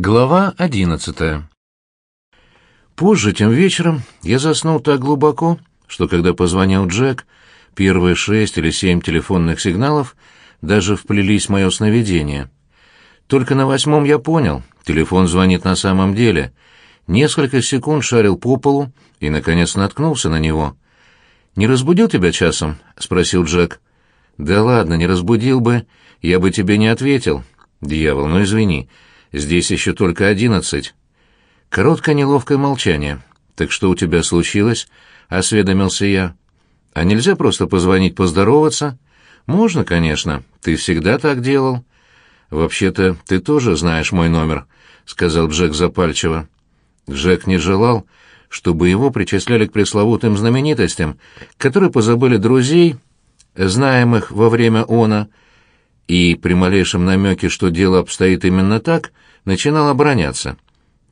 Глава одиннадцатая. Позже, тем вечером, я заснул так глубоко, что когда позвонил Джек, первые шесть или семь телефонных сигналов даже вплелись в мое сновидение. Только на восьмом я понял, телефон звонит на самом деле. Несколько секунд шарил по полу и, наконец, наткнулся на него. «Не разбудил тебя часом?» — спросил Джек. «Да ладно, не разбудил бы, я бы тебе не ответил. Дьявол, ну извини». Здесь еще только одиннадцать. Короткое неловкое молчание. «Так что у тебя случилось?» — осведомился я. «А нельзя просто позвонить поздороваться?» «Можно, конечно. Ты всегда так делал». «Вообще-то ты тоже знаешь мой номер», — сказал Джек запальчиво. Джек не желал, чтобы его причисляли к пресловутым знаменитостям, которые позабыли друзей, знаемых во время она, и при малейшем намеке, что дело обстоит именно так, начинал обороняться.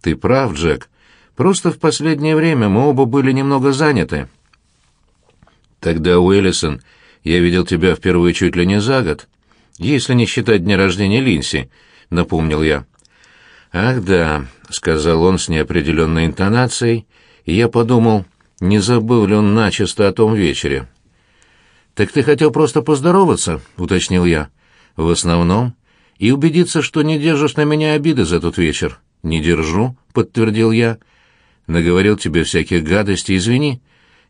«Ты прав, Джек. Просто в последнее время мы оба были немного заняты». «Тогда, Уэллисон, я видел тебя впервые чуть ли не за год, если не считать дня рождения Линси», — напомнил я. «Ах да», — сказал он с неопределенной интонацией, и я подумал, не забыл ли он начисто о том вечере. «Так ты хотел просто поздороваться?» — уточнил я. В основном. И убедиться, что не держишь на меня обиды за тот вечер. Не держу, подтвердил я. Наговорил тебе всяких гадостей, извини.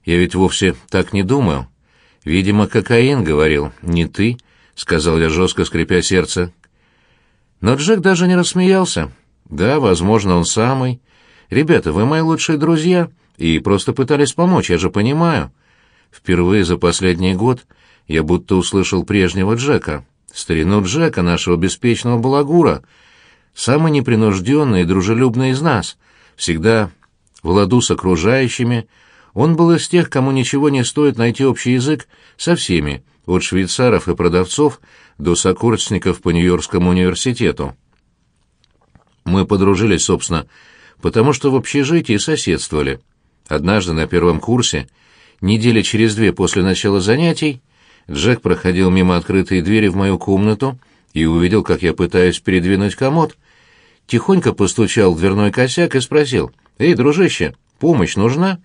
Я ведь вовсе так не думаю. Видимо, кокаин говорил, не ты, сказал я жестко, скрипя сердце. Но Джек даже не рассмеялся. Да, возможно, он самый. Ребята, вы мои лучшие друзья и просто пытались помочь, я же понимаю. Впервые за последний год я будто услышал прежнего Джека старину Джека, нашего беспечного балагура, самый непринужденный и дружелюбный из нас, всегда в ладу с окружающими, он был из тех, кому ничего не стоит найти общий язык со всеми, от швейцаров и продавцов до сокурсников по Нью-Йоркскому университету. Мы подружились, собственно, потому что в общежитии соседствовали. Однажды на первом курсе, недели через две после начала занятий, Джек проходил мимо открытой двери в мою комнату и увидел, как я пытаюсь передвинуть комод. Тихонько постучал в дверной косяк и спросил, «Эй, дружище, помощь нужна?»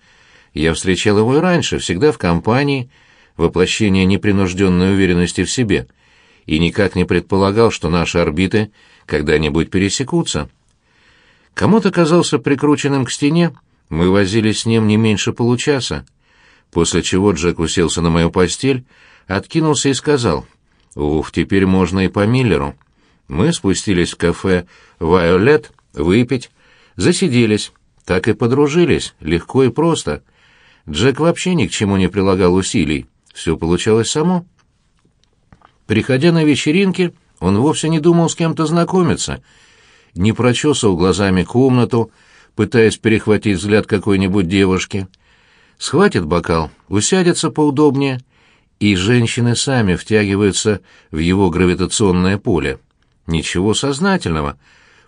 Я встречал его и раньше, всегда в компании, воплощение непринужденной уверенности в себе, и никак не предполагал, что наши орбиты когда-нибудь пересекутся. Комод оказался прикрученным к стене, мы возились с ним не меньше получаса, после чего Джек уселся на мою постель, откинулся и сказал, «Ух, теперь можно и по Миллеру». Мы спустились в кафе «Вайолет» выпить, засиделись, так и подружились, легко и просто. Джек вообще ни к чему не прилагал усилий, все получалось само. Приходя на вечеринки, он вовсе не думал с кем-то знакомиться, не прочесывал глазами комнату, пытаясь перехватить взгляд какой-нибудь девушки. Схватит бокал, усядется поудобнее — и женщины сами втягиваются в его гравитационное поле. Ничего сознательного,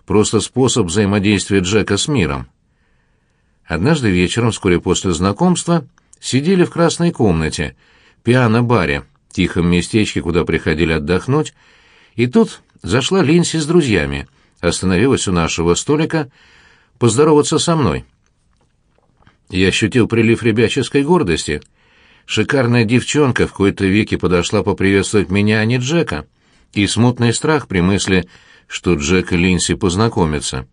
просто способ взаимодействия Джека с миром. Однажды вечером, вскоре после знакомства, сидели в красной комнате, пиано-баре, тихом местечке, куда приходили отдохнуть, и тут зашла Линси с друзьями, остановилась у нашего столика поздороваться со мной. Я ощутил прилив ребяческой гордости — Шикарная девчонка в кои-то веки подошла поприветствовать меня, а не Джека, и смутный страх при мысли, что Джек и Линси познакомятся.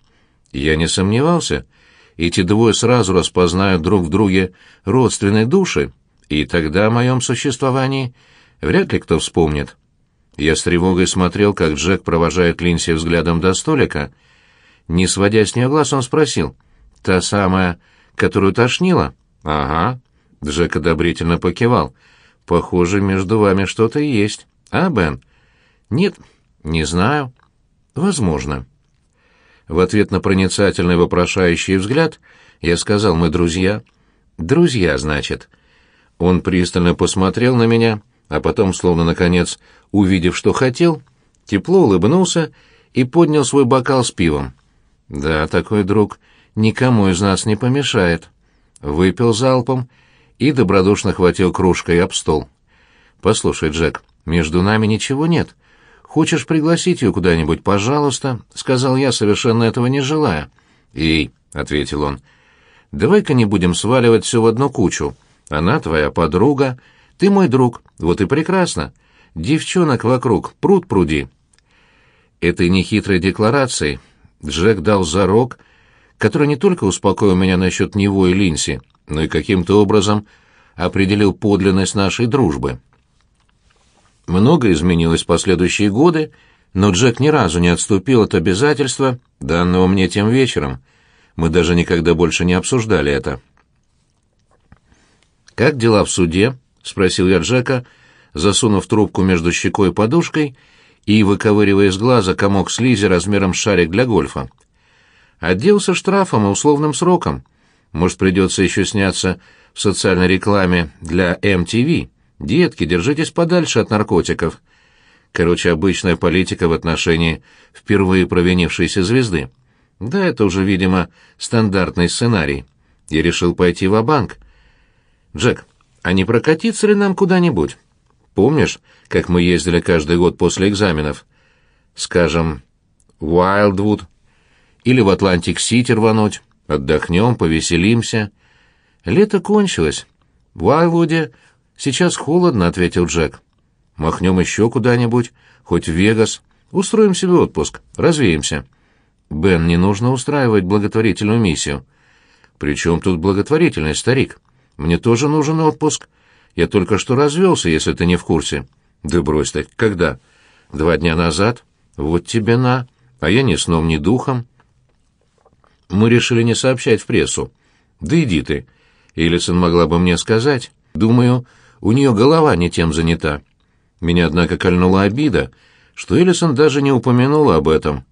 Я не сомневался. Эти двое сразу распознают друг в друге родственные души, и тогда о моем существовании вряд ли кто вспомнит. Я с тревогой смотрел, как Джек провожает Линси взглядом до столика. Не сводя с нее глаз, он спросил, «Та самая, которую тошнило?» «Ага», Джек одобрительно покивал. «Похоже, между вами что-то есть. А, Бен?» «Нет, не знаю. Возможно». В ответ на проницательный вопрошающий взгляд я сказал, «Мы друзья». «Друзья, значит». Он пристально посмотрел на меня, а потом, словно наконец, увидев, что хотел, тепло улыбнулся и поднял свой бокал с пивом. «Да, такой друг никому из нас не помешает». Выпил залпом и добродушно хватил кружкой об стол. «Послушай, Джек, между нами ничего нет. «Хочешь пригласить ее куда-нибудь, пожалуйста?» — сказал я, совершенно этого не желая. «Эй», — ответил он, — «давай-ка не будем сваливать все в одну кучу. Она твоя подруга, ты мой друг, вот и прекрасно. Девчонок вокруг, пруд пруди». Этой нехитрой декларацией Джек дал зарок, который не только успокоил меня насчет него и Линси, но и каким-то образом определил подлинность нашей дружбы. Много изменилось в последующие годы, но Джек ни разу не отступил от обязательства, данного мне тем вечером. Мы даже никогда больше не обсуждали это. «Как дела в суде?» — спросил я Джека, засунув трубку между щекой и подушкой и выковыривая из глаза комок слизи размером с шарик для гольфа. «Отделался штрафом и условным сроком. Может, придется еще сняться в социальной рекламе для MTV. Детки, держитесь подальше от наркотиков. Короче, обычная политика в отношении впервые провинившейся звезды. Да, это уже, видимо, стандартный сценарий. Я решил пойти в банк Джек, а не прокатиться ли нам куда-нибудь? Помнишь, как мы ездили каждый год после экзаменов? Скажем, в Уайлдвуд или в Атлантик-Сити рвануть? Отдохнем, повеселимся. Лето кончилось. В Уайлдвуде сейчас холодно, — ответил Джек. Махнем еще куда-нибудь, хоть в Вегас. Устроим себе отпуск, развеемся. Бен, не нужно устраивать благотворительную миссию. При чем тут благотворительность, старик? Мне тоже нужен отпуск. Я только что развелся, если ты не в курсе. Да брось ты, когда? Два дня назад? Вот тебе на. А я ни сном, ни духом. Мы решили не сообщать в прессу. Да иди ты. Элисон могла бы мне сказать. Думаю, у нее голова не тем занята. Меня, однако, кольнула обида, что Элисон даже не упомянула об этом.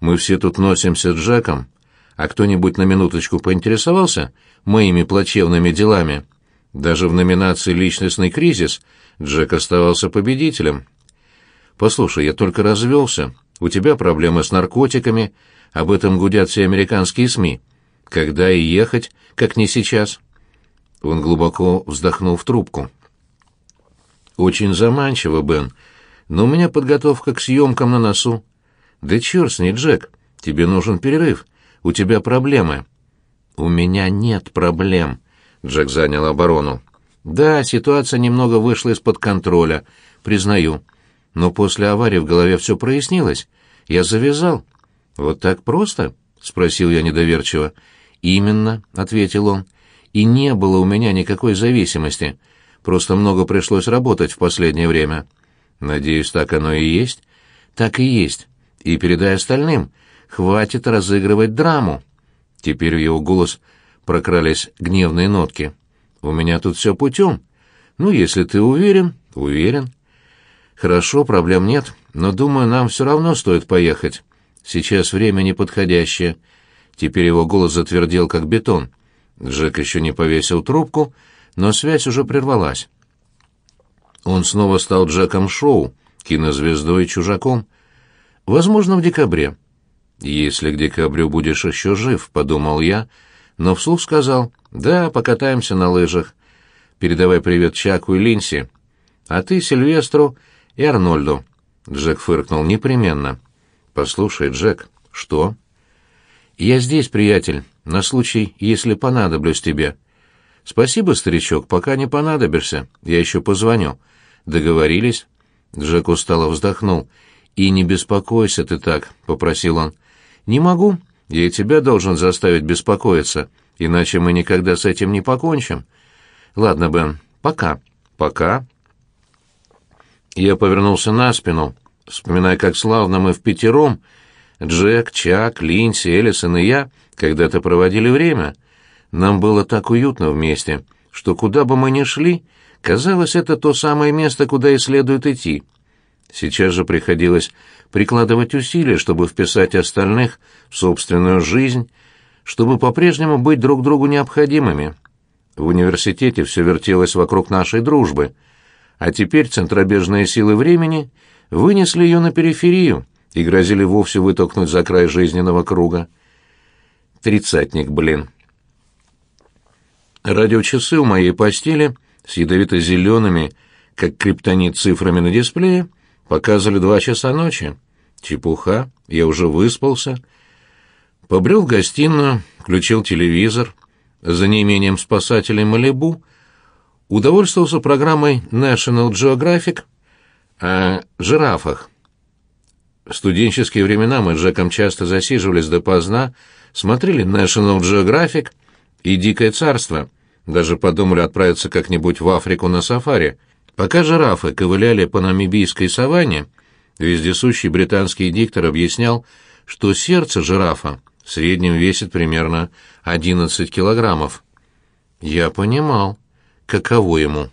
Мы все тут носимся с Джеком. А кто-нибудь на минуточку поинтересовался моими плачевными делами? Даже в номинации «Личностный кризис» Джек оставался победителем. «Послушай, я только развелся. У тебя проблемы с наркотиками, об этом гудят все американские СМИ. Когда и ехать, как не сейчас?» Он глубоко вздохнул в трубку. «Очень заманчиво, Бен, но у меня подготовка к съемкам на носу. Да черт с ней, Джек, тебе нужен перерыв, у тебя проблемы». «У меня нет проблем», — Джек занял оборону. «Да, ситуация немного вышла из-под контроля, признаю. Но после аварии в голове все прояснилось. Я завязал. «Вот так просто?» — спросил я недоверчиво. «Именно», — ответил он. «И не было у меня никакой зависимости. Просто много пришлось работать в последнее время». «Надеюсь, так оно и есть?» «Так и есть. И передай остальным. Хватит разыгрывать драму». Теперь в его голос прокрались гневные нотки. «У меня тут все путем. Ну, если ты уверен, уверен». «Хорошо, проблем нет, но, думаю, нам все равно стоит поехать». Сейчас время неподходящее. Теперь его голос затвердел, как бетон. Джек еще не повесил трубку, но связь уже прервалась. Он снова стал Джеком Шоу, кинозвездой и чужаком. Возможно, в декабре. «Если к декабрю будешь еще жив», — подумал я, но вслух сказал, «Да, покатаемся на лыжах. Передавай привет Чаку и Линси. А ты Сильвестру и Арнольду». Джек фыркнул, «Непременно». «Послушай, Джек, что?» «Я здесь, приятель, на случай, если понадоблюсь тебе». «Спасибо, старичок, пока не понадобишься. Я еще позвоню». «Договорились?» Джек устало вздохнул. «И не беспокойся ты так», — попросил он. «Не могу. Я и тебя должен заставить беспокоиться, иначе мы никогда с этим не покончим». «Ладно, Бен, пока». «Пока». Я повернулся на спину вспоминая, как славно мы в пятером, Джек, Чак, Линси, Эллисон и я, когда-то проводили время. Нам было так уютно вместе, что куда бы мы ни шли, казалось, это то самое место, куда и следует идти. Сейчас же приходилось прикладывать усилия, чтобы вписать остальных в собственную жизнь, чтобы по-прежнему быть друг другу необходимыми. В университете все вертелось вокруг нашей дружбы, а теперь центробежные силы времени — вынесли ее на периферию и грозили вовсе вытолкнуть за край жизненного круга. Тридцатник, блин. Радиочасы у моей постели с ядовито-зелеными, как криптонит цифрами на дисплее, Показывали два часа ночи. Чепуха, я уже выспался. Побрел в гостиную, включил телевизор. За неимением спасателей Малибу удовольствовался программой National Geographic о жирафах. В студенческие времена мы с Джеком часто засиживались допоздна, смотрели National Geographic и «Дикое царство», даже подумали отправиться как-нибудь в Африку на сафари. Пока жирафы ковыляли по намибийской саванне, вездесущий британский диктор объяснял, что сердце жирафа в среднем весит примерно 11 килограммов. Я понимал, каково ему.